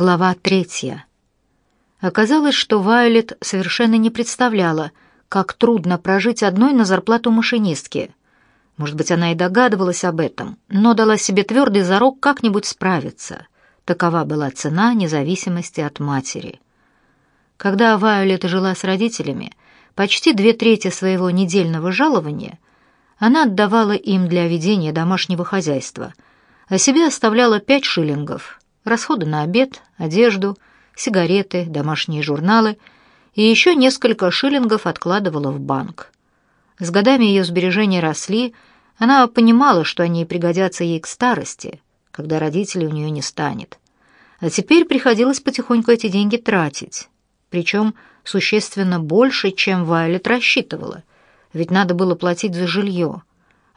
Глава третья. Оказалось, что Вайолет совершенно не представляла, как трудно прожить одной на зарплату машинистки. Может быть, она и догадывалась об этом, но дала себе твердый зарок как-нибудь справиться. Такова была цена независимости от матери. Когда Вайолет жила с родителями, почти две трети своего недельного жалования она отдавала им для ведения домашнего хозяйства, а себе оставляла пять шиллингов, расходы на обед, одежду, сигареты, домашние журналы и еще несколько шиллингов откладывала в банк. С годами ее сбережения росли, она понимала, что они пригодятся ей к старости, когда родителей у нее не станет. А теперь приходилось потихоньку эти деньги тратить, причем существенно больше, чем Вайлет рассчитывала, ведь надо было платить за жилье.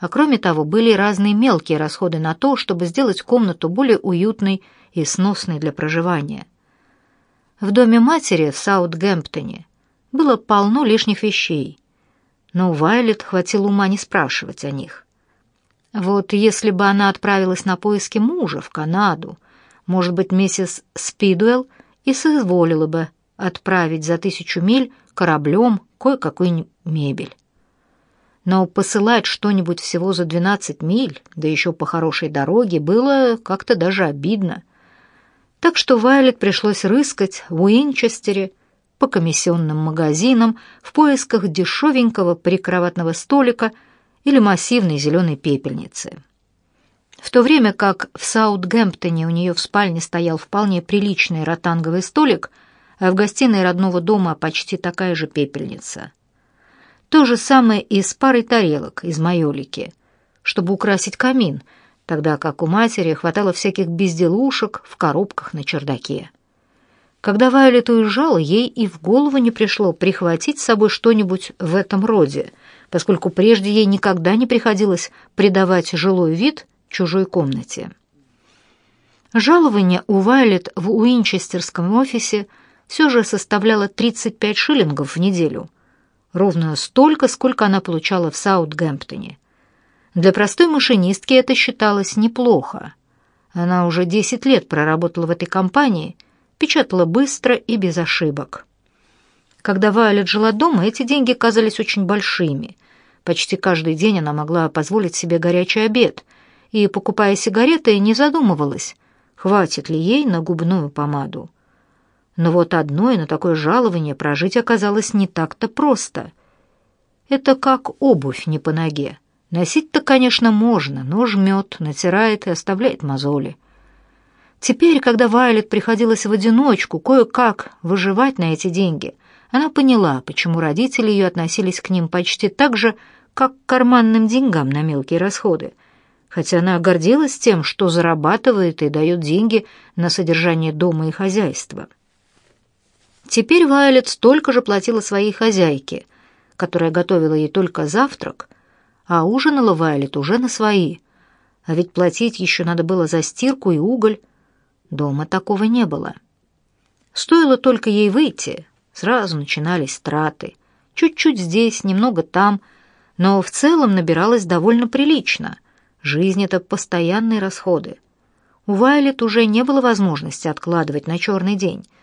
А кроме того, были разные мелкие расходы на то, чтобы сделать комнату более уютной и сносной для проживания. В доме матери в Саутгемптоне было полно лишних вещей, но у Вайлет хватило ума не спрашивать о них. Вот если бы она отправилась на поиски мужа в Канаду, может быть, миссис Спидуэлл и соизволила бы отправить за тысячу миль кораблем кое-какую мебель. Но посылать что-нибудь всего за двенадцать миль, да еще по хорошей дороге, было как-то даже обидно. Так что Вайлет пришлось рыскать в Уинчестере по комиссионным магазинам в поисках дешевенького прикроватного столика или массивной зеленой пепельницы. В то время как в Саутгемптоне у нее в спальне стоял вполне приличный ротанговый столик — а в гостиной родного дома почти такая же пепельница. То же самое и с парой тарелок из майолики, чтобы украсить камин, тогда как у матери хватало всяких безделушек в коробках на чердаке. Когда Вайолет уезжала, ей и в голову не пришло прихватить с собой что-нибудь в этом роде, поскольку прежде ей никогда не приходилось придавать жилой вид чужой комнате. Жалование у Вайлет в Уинчестерском офисе – все же составляла 35 шиллингов в неделю, ровно столько, сколько она получала в Саутгемптоне. Для простой машинистки это считалось неплохо. Она уже 10 лет проработала в этой компании, печатала быстро и без ошибок. Когда Вайолет жила дома, эти деньги казались очень большими. Почти каждый день она могла позволить себе горячий обед и, покупая сигареты, не задумывалась, хватит ли ей на губную помаду. Но вот одной на такое жалование прожить оказалось не так-то просто. Это как обувь не по ноге. Носить-то, конечно, можно, но жмет, натирает и оставляет мозоли. Теперь, когда Вайлет приходилось в одиночку кое-как выживать на эти деньги, она поняла, почему родители ее относились к ним почти так же, как к карманным деньгам на мелкие расходы, хотя она гордилась тем, что зарабатывает и дает деньги на содержание дома и хозяйства. Теперь Вайолет столько же платила своей хозяйке, которая готовила ей только завтрак, а ужинала Вайолет уже на свои. А ведь платить еще надо было за стирку и уголь. Дома такого не было. Стоило только ей выйти, сразу начинались траты. Чуть-чуть здесь, немного там, но в целом набиралось довольно прилично. Жизнь — это постоянные расходы. У Вайлет уже не было возможности откладывать на черный день —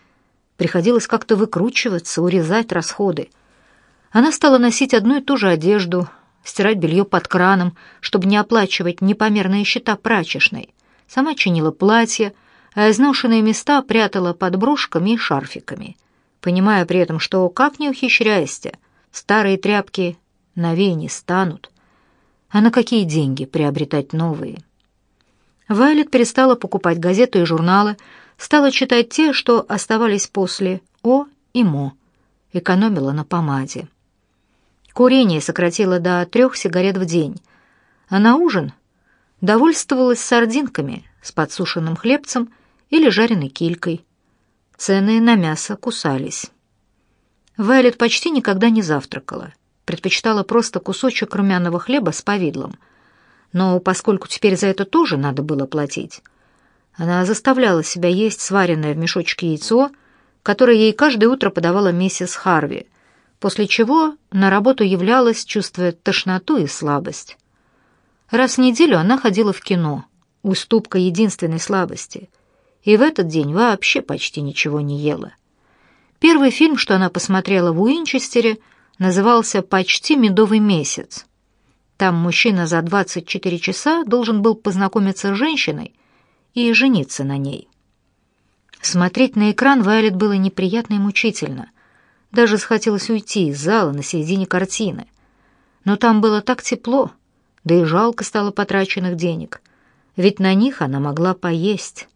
Приходилось как-то выкручиваться, урезать расходы. Она стала носить одну и ту же одежду, стирать белье под краном, чтобы не оплачивать непомерные счета прачечной. Сама чинила платья, а изношенные места прятала под брошками и шарфиками, понимая при этом, что, как ни ухищряйся, старые тряпки новее не станут. А на какие деньги приобретать новые? Вайлет перестала покупать газеты и журналы, стала читать те, что оставались после «О» и «Мо», экономила на помаде. Курение сократила до трех сигарет в день, а на ужин довольствовалась сардинками с подсушенным хлебцем или жареной килькой. Цены на мясо кусались. Вайлет почти никогда не завтракала, предпочитала просто кусочек румяного хлеба с повидлом. Но поскольку теперь за это тоже надо было платить, она заставляла себя есть сваренное в мешочке яйцо, которое ей каждое утро подавала миссис Харви, после чего на работу являлась, чувствуя тошноту и слабость. Раз в неделю она ходила в кино, уступка единственной слабости, и в этот день вообще почти ничего не ела. Первый фильм, что она посмотрела в Уинчестере, назывался «Почти медовый месяц». Там мужчина за 24 часа должен был познакомиться с женщиной и жениться на ней. Смотреть на экран Вайлет было неприятно и мучительно. Даже захотелось уйти из зала на середине картины. Но там было так тепло, да и жалко стало потраченных денег, ведь на них она могла поесть.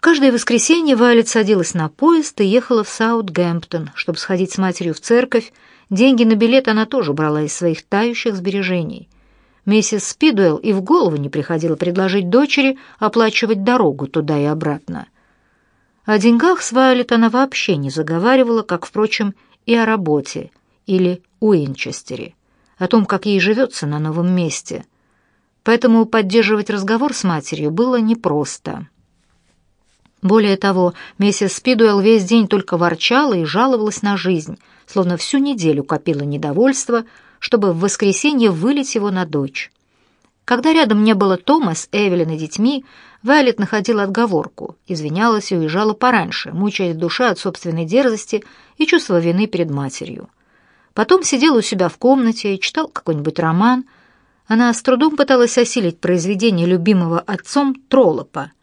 Каждое воскресенье Вайлет садилась на поезд и ехала в Саутгемптон, чтобы сходить с матерью в церковь. Деньги на билет она тоже брала из своих тающих сбережений. Миссис Спидуэлл и в голову не приходило предложить дочери оплачивать дорогу туда и обратно. О деньгах с Вайлет она вообще не заговаривала, как, впрочем, и о работе или Уинчестере, о том, как ей живется на новом месте. Поэтому поддерживать разговор с матерью было непросто. Более того, миссис Спидуэлл весь день только ворчала и жаловалась на жизнь, словно всю неделю копила недовольство, чтобы в воскресенье вылить его на дочь. Когда рядом не было Тома с Эвелин и детьми, Вайлет находила отговорку, извинялась и уезжала пораньше, мучаясь душа от собственной дерзости и чувства вины перед матерью. Потом сидела у себя в комнате и читал какой-нибудь роман. Она с трудом пыталась осилить произведение любимого отцом Троллопа —